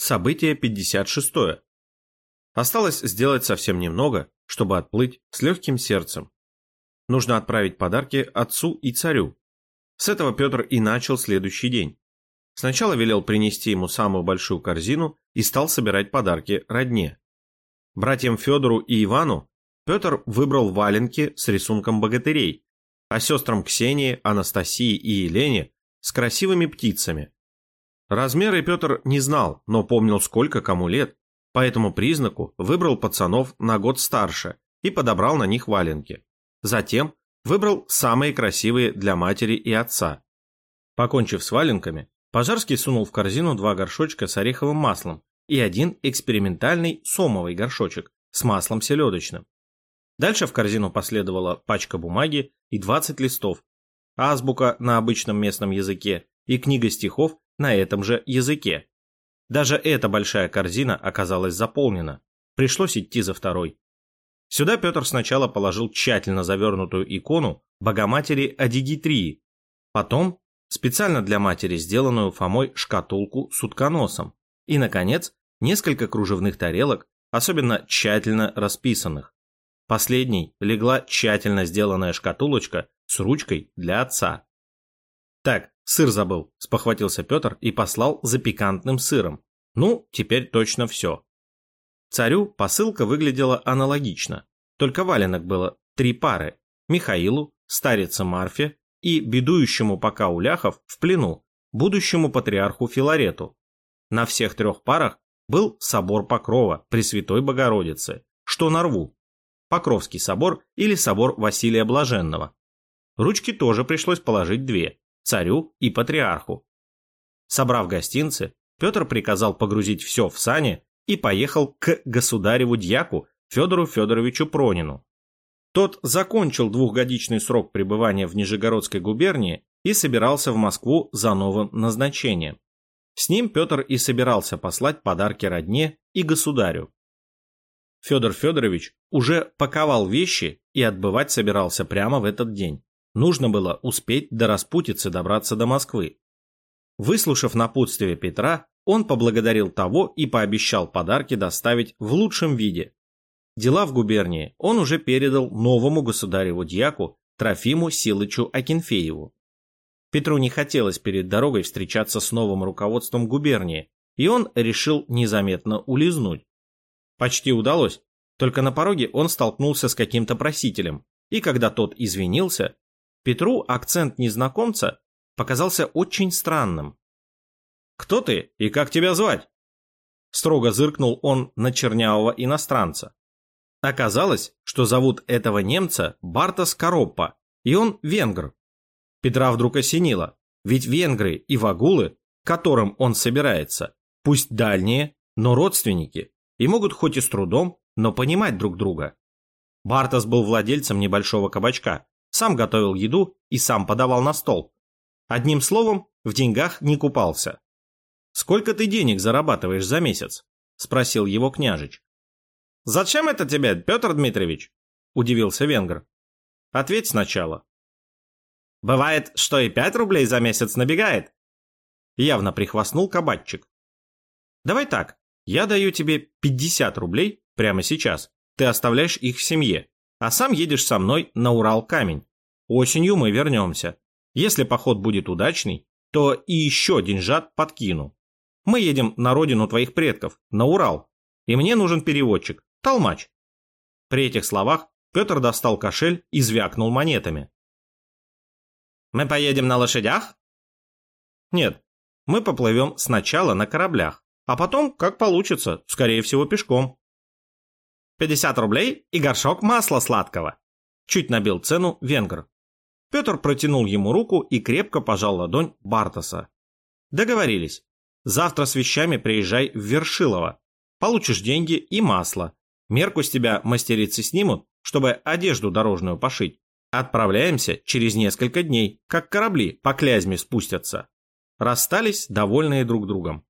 Событие 56. Осталось сделать совсем немного, чтобы отплыть с легким сердцем. Нужно отправить подарки отцу и царю. С этого Петр и начал следующий день. Сначала велел принести ему самую большую корзину и стал собирать подарки родне. Братьям Федору и Ивану Петр выбрал валенки с рисунком богатырей, а сестрам Ксении, Анастасии и Елене с красивыми птицами. Размеры Петр не знал, но помнил, сколько кому лет, по этому признаку выбрал пацанов на год старше и подобрал на них валенки. Затем выбрал самые красивые для матери и отца. Покончив с валенками, Пожарский сунул в корзину два горшочка с ореховым маслом и один экспериментальный сомовый горшочек с маслом селедочным. Дальше в корзину последовала пачка бумаги и 20 листов, азбука на обычном местном языке и книга стихов на этом же языке. Даже эта большая корзина оказалась заполнена. Пришлось идти за второй. Сюда Петр сначала положил тщательно завернутую икону Богоматери Адигитрии, потом специально для матери сделанную Фомой шкатулку с утконосом и, наконец, несколько кружевных тарелок, особенно тщательно расписанных. Последней легла тщательно сделанная шкатулочка с ручкой для отца. Так, сыр забыл, спохватился Петр и послал за пикантным сыром. Ну, теперь точно все. Царю посылка выглядела аналогично, только валенок было три пары. Михаилу, старице Марфе и бедующему пока у ляхов в плену, будущему патриарху Филарету. На всех трех парах был собор Покрова Пресвятой Богородицы, что на рву. Покровский собор или собор Василия Блаженного. Ручки тоже пришлось положить две царю и патриарху. Собрав гостинцы, Петр приказал погрузить все в сани и поехал к государеву дьяку Федору Федоровичу Пронину. Тот закончил двухгодичный срок пребывания в Нижегородской губернии и собирался в Москву за новым назначением. С ним Петр и собирался послать подарки родне и государю. Федор Федорович уже паковал вещи и отбывать собирался прямо в этот день. Нужно было успеть до распутицы добраться до Москвы. Выслушав напутствие Петра, он поблагодарил того и пообещал подарки доставить в лучшем виде. Дела в губернии он уже передал новому государеву-дьяку Трофиму Силычу Акинфееву. Петру не хотелось перед дорогой встречаться с новым руководством губернии, и он решил незаметно улизнуть. Почти удалось, только на пороге он столкнулся с каким-то просителем, и когда тот извинился, Петру акцент незнакомца показался очень странным. «Кто ты и как тебя звать?» Строго зыркнул он на чернявого иностранца. Оказалось, что зовут этого немца Бартас Короппа, и он венгр. Петра вдруг осенило, ведь венгры и вагулы, к которым он собирается, пусть дальние, но родственники, и могут хоть и с трудом, но понимать друг друга. Бартас был владельцем небольшого кабачка, сам готовил еду и сам подавал на стол. Одним словом, в деньгах не купался. «Сколько ты денег зарабатываешь за месяц?» – спросил его княжич. «Зачем это тебе, Петр Дмитриевич?» – удивился венгр. «Ответь сначала». «Бывает, что и пять рублей за месяц набегает?» Явно прихвастнул кабачик. «Давай так, я даю тебе 50 рублей прямо сейчас. Ты оставляешь их в семье а сам едешь со мной на Урал-камень. Осенью мы вернемся. Если поход будет удачный, то и еще деньжат подкину. Мы едем на родину твоих предков, на Урал, и мне нужен переводчик, толмач». При этих словах Петр достал кошель и звякнул монетами. «Мы поедем на лошадях?» «Нет, мы поплывем сначала на кораблях, а потом, как получится, скорее всего, пешком». 50 рублей и горшок масла сладкого. Чуть набил цену венгр. Петр протянул ему руку и крепко пожал ладонь Бартаса. Договорились. Завтра с вещами приезжай в Вершилово. Получишь деньги и масло. Мерку с тебя мастерицы снимут, чтобы одежду дорожную пошить. Отправляемся через несколько дней, как корабли по клязьме спустятся. Расстались, довольные друг другом.